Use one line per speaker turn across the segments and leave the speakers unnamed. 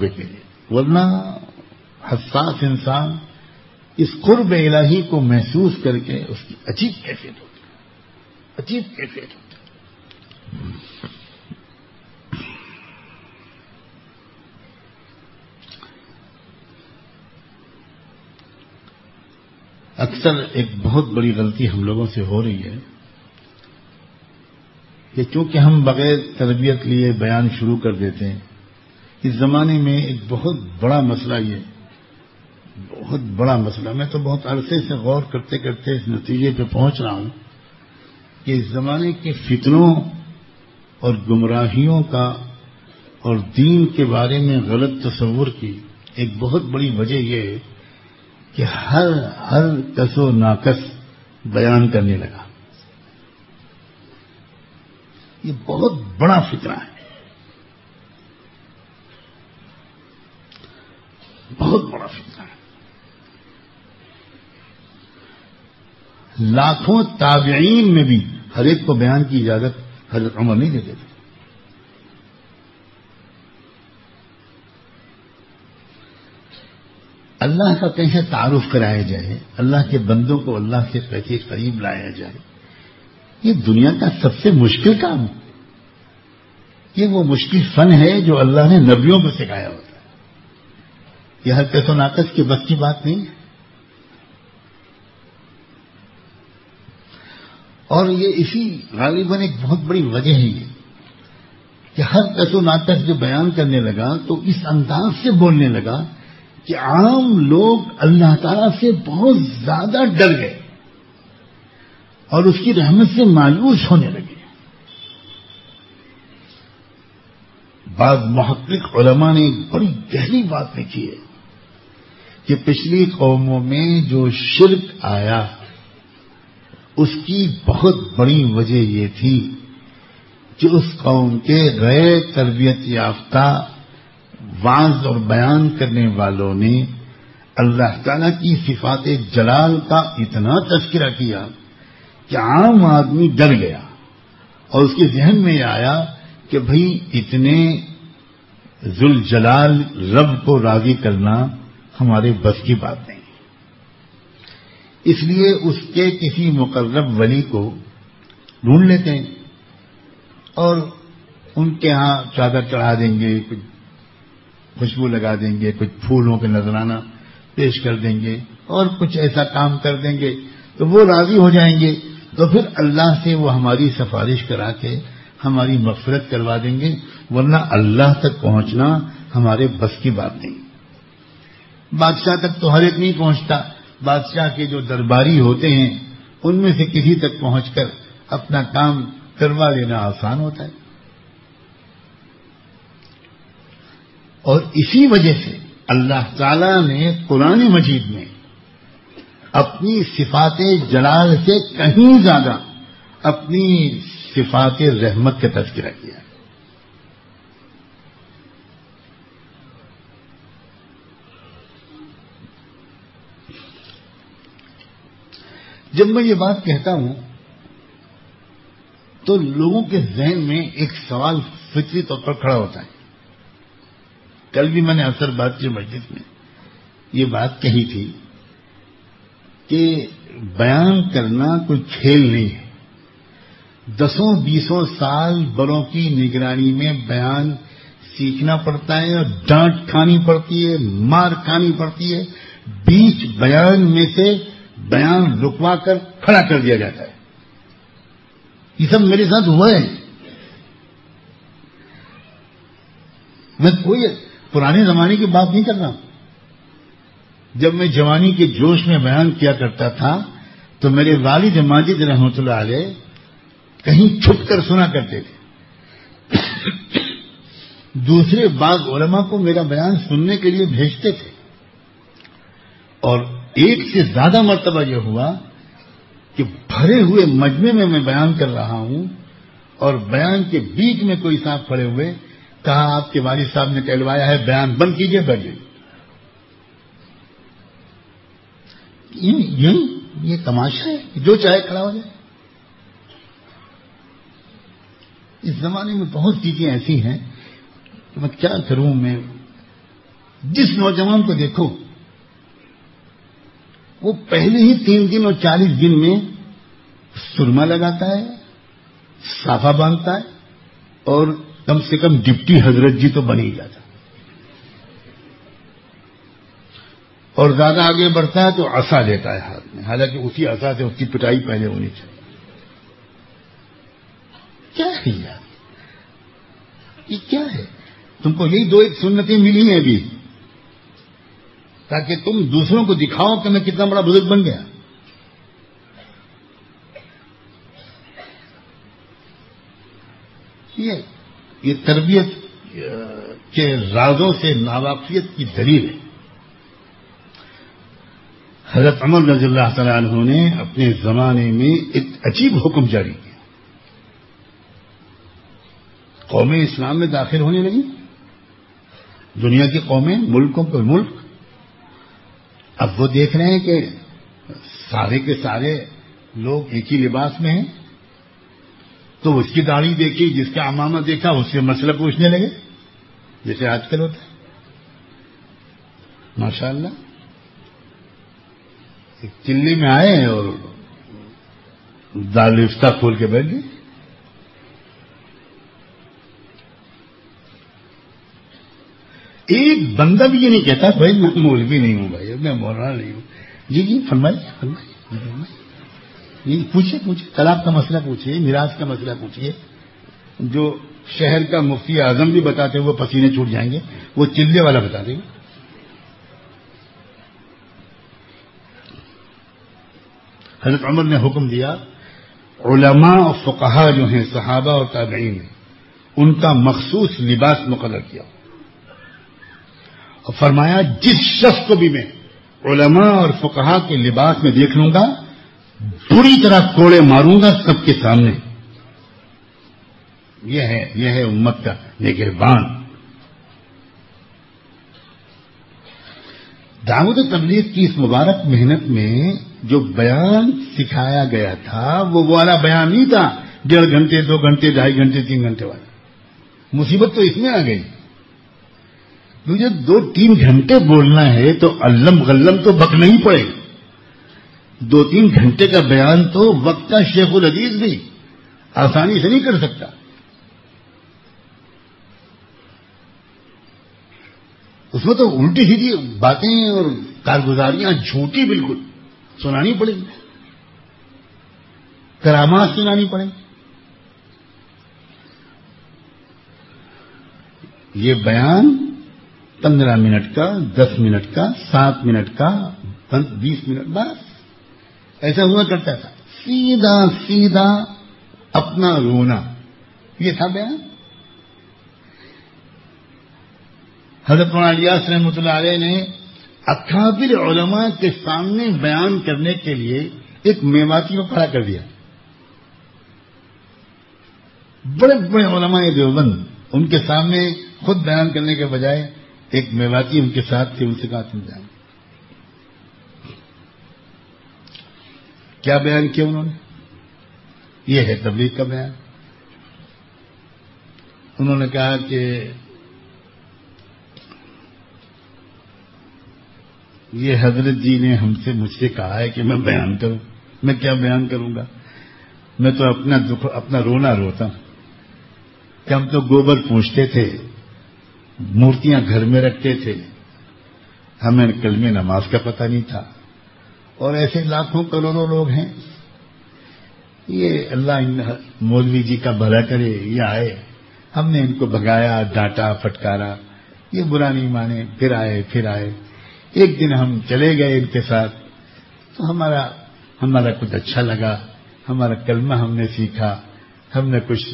کے لیے ورنہ حساس انسان اس قرب الہی کو محسوس کر کے اس کی عجیب کیفیت ہوتی ہے۔ عجیب کیفیت ہوتی ہے۔ اکثر ایک بہت بڑی غلطی ہم لوگوں سے ہو رہی ہے کہ چونکہ ہم بغیر تربیت لیے بیان شروع کر دیتے ہیں اس زمانے میں ایک بہت بڑا مسئلہ یہ بہت بڑا مسئلہ میں تو بہت عرصے سے غور کرتے کرتے اس نتیجے پہ پہنچ رہا ہوں کہ اس زمانے کے فتنوں اور گمراہیوں کا اور دین کے بارے میں غلط تصور کی ایک بہت بڑی وجہ یہ ہے کہ ہر ہر کس و ناکس بیان کرنے لگا۔ یہ بہت بڑا فکرہ ہے۔ بہت بڑا فکرہ ہے۔ لاکھوں تابعین میں بھی ہر ایک کو بیان کی اجازت حضرت عمر نہیں دیتے تھے۔ اللہ کا کیسے تعارف کرایا جائے، اللہ کے بندوں کو اللہ سے کیسے قریب لایا جائے، یہ دنیا کا سب سے مشکل کام یہ وہ مشکل فن ہے جو اللہ نے نبیوں کو سکھایا ہوتا یہ ہر کیسو ناقص کی بس کی بات نہیں ہے۔ اور یہ اسی غالباً ایک بہت بڑی وجہ ہے یہ کہ ہر کسو ناٹک جو بیان کرنے لگا تو اس انداز سے بولنے لگا کہ عام لوگ اللہ تعالی سے بہت زیادہ ڈر گئے اور اس کی رحمت سے مایوس ہونے لگے۔ بعض محقق علماء نے ایک بڑی گہری بات لکھی ہے۔ کہ پچھلی قوموں میں جو شرک آیا، اس کی بہت بڑی وجہ یہ تھی کہ اس قوم کے غیر تربیت یافتہ واض اور بیان کرنے والوں نے اللہ تعالی کی صفات جلال کا اتنا تذکرہ کیا کہ عام آدمی ڈر گیا اور اس کے ذہن میں یہ آیا کہ بھئی اتنے ذل جلال رب کو راضی کرنا ہمارے بس کی بات نہیں۔ اس لیے اس کے کسی مقرب ولی کو ڈھونڈ لیتے ہیں اور ان کے ہاں چادر چڑھا دیں گے، کچھ خوشبو لگا دیں گے، کچھ پھولوں کے نذرانہ پیش کر دیں گے اور کچھ ایسا کام کر دیں گے تو وہ راضی ہو جائیں گے۔ تو پھر اللہ سے وہ ہماری سفارش کرا کے ہماری مغفرت کروا دیں گے، ورنہ اللہ تک پہنچنا ہمارے بس کی بات نہیں۔ بادشاہ تک تو ہر ایک نہیں پہنچتا۔ بادشاہ کے جو درباری ہوتے ہیں، ان میں سے کسی تک پہنچ کر اپنا کام کروا لینا آسان ہوتا ہے۔ اور اسی وجہ سے اللہ تعالی نے قرآن مجید میں اپنی صفات جلال سے کہیں زیادہ اپنی صفات رحمت کا تذکرہ کیا۔ جب میں یہ بات کہتا ہوں، تو لوگوں کے ذہن میں ایک سوال فطری طور پر کھڑا ہوتا ہے۔ کل بھی میں نے اثر بات کی مسجد میں یہ بات کہی تھی کہ بیان کرنا کوئی کھیل نہیں ہے۔ دسوں، بیسوں سال بڑوں کی نگرانی میں بیان سیکھنا پڑتا ہے اور ڈانٹ کھانی پڑتی ہے، مار کھانی پڑتی ہے۔ بیچ بیان میں سے بیان رکوا کر کھڑا کر دیا جاتا ہے۔ یہ سب میرے ساتھ ہوا ہے میں کوئی پرانے زمانے کی بات نہیں کر رہا۔ جب میں جوانی کے جوش میں بیان کیا کرتا تھا، تو میرے والد ماجد رحمت اللہ علیہ کہیں چھپ کر سنا کرتے تھے۔ دوسرے بعض علماء کو میرا بیان سننے کے لیے بھیجتے تھے۔ اور ایک سے زیادہ مرتبہ یہ ہوا کہ بھرے ہوئے مجمے میں میں بیان کر رہا ہوں اور بیان کے بیچ میں کوئی صاحب کھڑے ہوئے کہا آپ کے والد صاحب نے کہلوایا ہے، بیان بند کیجیے بیٹھیے یہ تماشا ہے جو چاہے کھڑا ہو جائے۔ اس زمانے میں بہت چیزیں ایسی ہیں کہ میں کیا کروں، میں جس نوجوان کو دیکھو وہ پہلے ہی تین دن اور چالیس دن میں سرما لگاتا ہے، صافہ باندھتا ہے اور کم سے کم ڈپٹی حضرت جی تو بن ہی جاتا اور زیادہ آگے بڑھتا ہے تو عصا لیتا ہے ہاتھ میں، حالانکہ اسی عصا سے اس کی پٹائی پہلے ہونی چاہیے۔ کیا ہے یار یہ کیا ہے؟ تم کو یہی دو ایک سنتیں ملی ہیں ابھی۔ تاکہ تم دوسروں کو دکھاؤ کہ میں کتنا بڑا بزرگ بن گیا۔ یہ تربیت کے رازوں سے ناواقفیت کی دلیل ہے۔ حضرت عمر رضی اللہ تعالیٰ عنہ نے اپنے زمانے میں ایک عجیب حکم جاری کیا۔ قومیں اسلام میں داخل ہونے لگی دنیا کی قومیں ملکوں کے ملک اب وہ دیکھ رہے ہیں کہ سارے کے سارے لوگ ایک ہی لباس میں ہیں۔ تو اس کی داڑھی دیکھی، جس کا امامہ دیکھا، اس سے مسئلہ پوچھنے لگے۔ جیسے آج کل ہوتا ہے۔ ماشاء اللہ چلی میں آئے اور دالفتہ کھول کے بیٹھ گئے ایک بندہ بھی یہ نہیں کہتا، بھائی میں مولوی نہیں ہوں بھائی، میں مولانا نہیں ہوں۔ جی جی فرمائیے فرمائیے جی, جی، پوچھیے پوچھیے طلاق کا مسئلہ پوچھیے، میراث کا مسئلہ پوچھیے۔ جو شہر کا مفتی اعظم بھی بتاتے وہ پسینے چھوٹ جائیں گے، وہ چلے والا بتا دیں گے حضرت عمر نے حکم دیا، علماء اور فقہا جو ہیں، صحابہ اور تابعین، ان کا مخصوص لباس مقرر کیا۔ اور فرمایا، جس شخص کو بھی میں علماء اور فقہا کے لباس میں دیکھ لوں گا، بری طرح کوڑے ماروں گا سب کے سامنے۔ یہ ہے یہ ہے امت کا نگہبان۔ دعوت تبلیغ کی اس مبارک محنت میں جو بیان سکھایا گیا تھا، وہ والا بیان نہیں تھا، ڈیڑھ گھنٹے، دو گھنٹے، ڈھائی گھنٹے، تین گھنٹے والا۔ مصیبت تو اس میں آ گئی۔ مجھے دو تین گھنٹے بولنا ہے تو علم غلم تو بکنا ہی پڑے دو تین گھنٹے کا بیان تو وقت کا شیخ العزیز بھی آسانی سے نہیں کر سکتا۔ اس میں تو الٹی سیدھی باتیں اور کارگزاریاں جھوٹی بالکل سنانی پڑیں گی۔ کرامات سنانی پڑیں یہ بیان پندرہ منٹ کا، دس منٹ کا، سات منٹ کا، بیس منٹ، بس۔ ایسا ہوا کرتا تھا۔ سیدھا سیدھا اپنا رونا۔ یہ تھا بیان۔ حضرت مولانا رحمۃ اللہ علیہ نے اکابر علماء کے سامنے بیان کرنے کے لیے ایک میواتی کو کھڑا کر دیا۔ بڑے بڑے علماء دیوبند ان کے سامنے خود بیان کرنے کے بجائے ایک میواتی ان کے ساتھ تھے، ان سے کہا تم جائیں کیا بیان کیا انہوں نے؟ یہ ہے تبلیغ کا بیان۔ انہوں نے کہا کہ یہ حضرت جی نے ہم سے مجھ سے کہا ہے کہ میں بیان کروں۔ میں کیا بیان کروں گا؟ میں تو اپنا دکھ، اپنا رونا روتا ہوں۔ کہ ہم تو گوبر پوچھتے تھے۔ مورتیاں گھر میں رکھتے تھے۔ ہمیں کل میں نماز کا پتہ نہیں تھا۔ اور ایسے لاکھوں کروڑوں لوگ ہیں۔ یہ اللہ مولوی جی کا بھلا کرے یہ آئے۔ ہم نے ان کو بگایا ڈانٹا، پھٹکارا۔ یہ برا نہیں مانے۔ پھر آئے پھر آئے۔ ایک دن ہم چلے گئے ان کے ساتھ۔ تو ہمارا ہمارا کچھ اچھا لگا۔ ہمارا کلمہ ہم نے سیکھا۔ ہم نے کچھ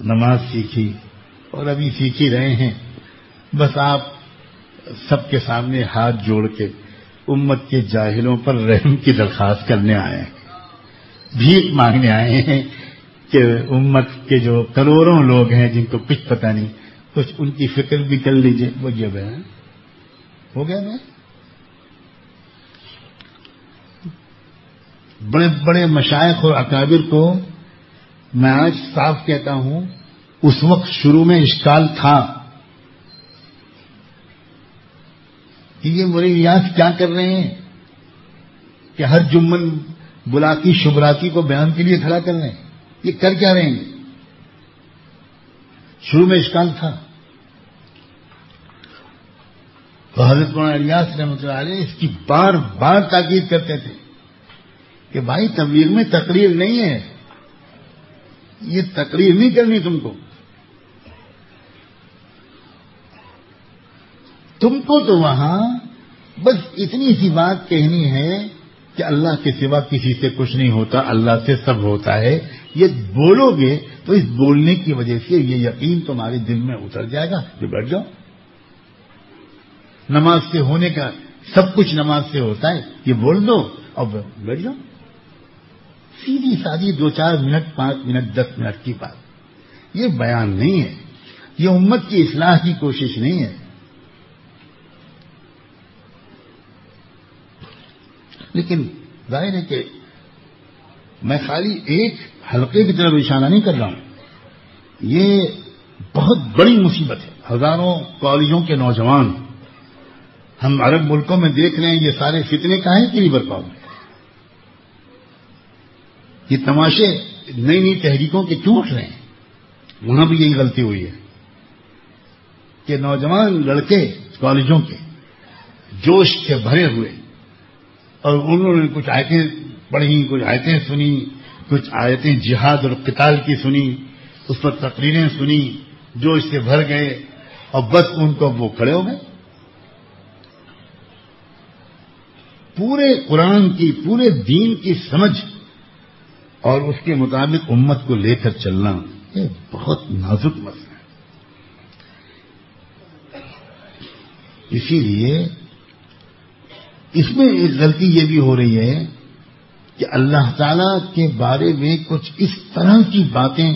نماز سیکھی۔ اور ابھی سیکھ ہی رہے ہیں۔ بس آپ سب کے سامنے ہاتھ جوڑ کے امت کے جاہلوں پر رحم کی درخواست کرنے آئے ہیں۔ بھیک مانگنے آئے ہیں کہ امت کے جو کروڑوں لوگ ہیں جن کو کچھ پتہ نہیں، کچھ ان کی فکر بھی کر لیجیے وہ یہ بیان ہو گیا میں بڑے بڑے مشائق اور اکابر کو میں آج صاف کہتا ہوں اس وقت شروع میں اشکال تھا۔ کہ یہ میرے ریاض کیا کر رہے ہیں؟ کہ ہر جمن بلاتی شبراتی کو بیان کے لیے کھڑا کر رہے ہیں۔ یہ کر کیا رہے ہیں؟ شروع میں اشکال تھا۔ تو حضرت مولانا ریاض رحمۃ اللہ علیہ اس کی بار بار تاکید کرتے تھے کہ بھائی تبلیغ میں تقریر نہیں ہے۔ یہ تقریر نہیں کرنی تم کو۔ تم کو تو وہاں بس اتنی سی بات کہنی ہے کہ اللہ کے سوا کسی سے کچھ نہیں ہوتا، اللہ سے سب ہوتا ہے۔ یہ بولو گے تو اس بولنے کی وجہ سے یہ یقین تمہارے دل میں اتر جائے گا۔ جو بیٹھ جاؤ۔ نماز سے ہونے کا سب کچھ نماز سے ہوتا ہے، یہ بول دو۔ اور بیٹھ جاؤ۔ سیدھی سادی دو چار منٹ، پانچ منٹ، دس منٹ کی بات۔ یہ بیان نہیں ہے۔ یہ امت کی اصلاح کی کوشش نہیں ہے۔ لیکن ظاہر ہے کہ میں خالی ایک حلقے کی طرف اشارہ نہیں کر رہا ہوں۔ یہ بہت بڑی مصیبت ہے۔ ہزاروں کالجوں کے نوجوان ہم عرب ملکوں میں دیکھ رہے ہیں، یہ سارے فتنے کا ہے کہ نہیں برپاؤ یہ تماشے نئی نئی تحریکوں کے ٹوٹ رہے ہیں؟ وہاں بھی یہی غلطی ہوئی ہے کہ نوجوان لڑکے کالجوں کے جوش سے بھرے ہوئے اور انہوں نے کچھ آیتیں پڑھی کچھ آیتیں سنی کچھ آیتیں جہاد اور قتال کی سنی اس پر تقریریں سنی جو اس سے بھر گئے اور بس ان کو وہ کھڑے ہو گئے۔ پورے قرآن کی، پورے دین کی سمجھ اور اس کے مطابق امت کو لے کر چلنا، یہ بہت نازک مسئلہ ہے۔ اسی لیے اس میں ایک غلطی یہ بھی ہو رہی ہے کہ اللہ تعالی کے بارے میں کچھ اس طرح کی باتیں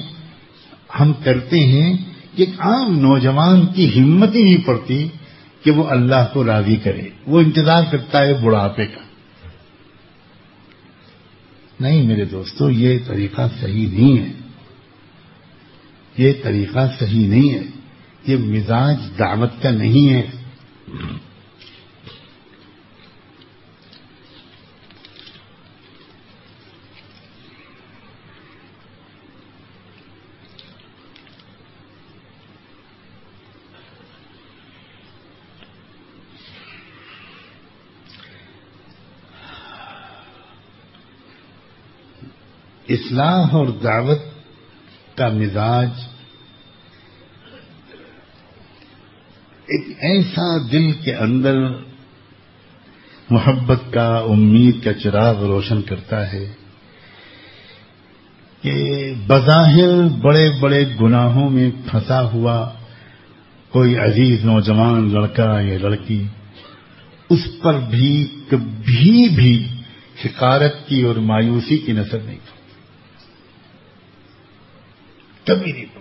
ہم کرتے ہیں کہ ایک عام نوجوان کی ہمت ہی نہیں پڑتی کہ وہ اللہ کو راضی کرے۔ وہ انتظار کرتا ہے بڑھاپے کا۔ نہیں میرے دوستو، یہ طریقہ صحیح نہیں ہے۔ یہ طریقہ صحیح نہیں ہے۔ یہ مزاج دعوت کا نہیں ہے۔ اصلاح اور دعوت کا مزاج ایک ایسا دل کے اندر محبت کا، امید کا چراغ روشن کرتا ہے کہ بظاہر بڑے بڑے گناہوں میں پھنسا ہوا کوئی عزیز نوجوان لڑکا یا لڑکی اس پر بھی کبھی بھی حکارت کی اور مایوسی کی نظر نہیں کبھی نہیں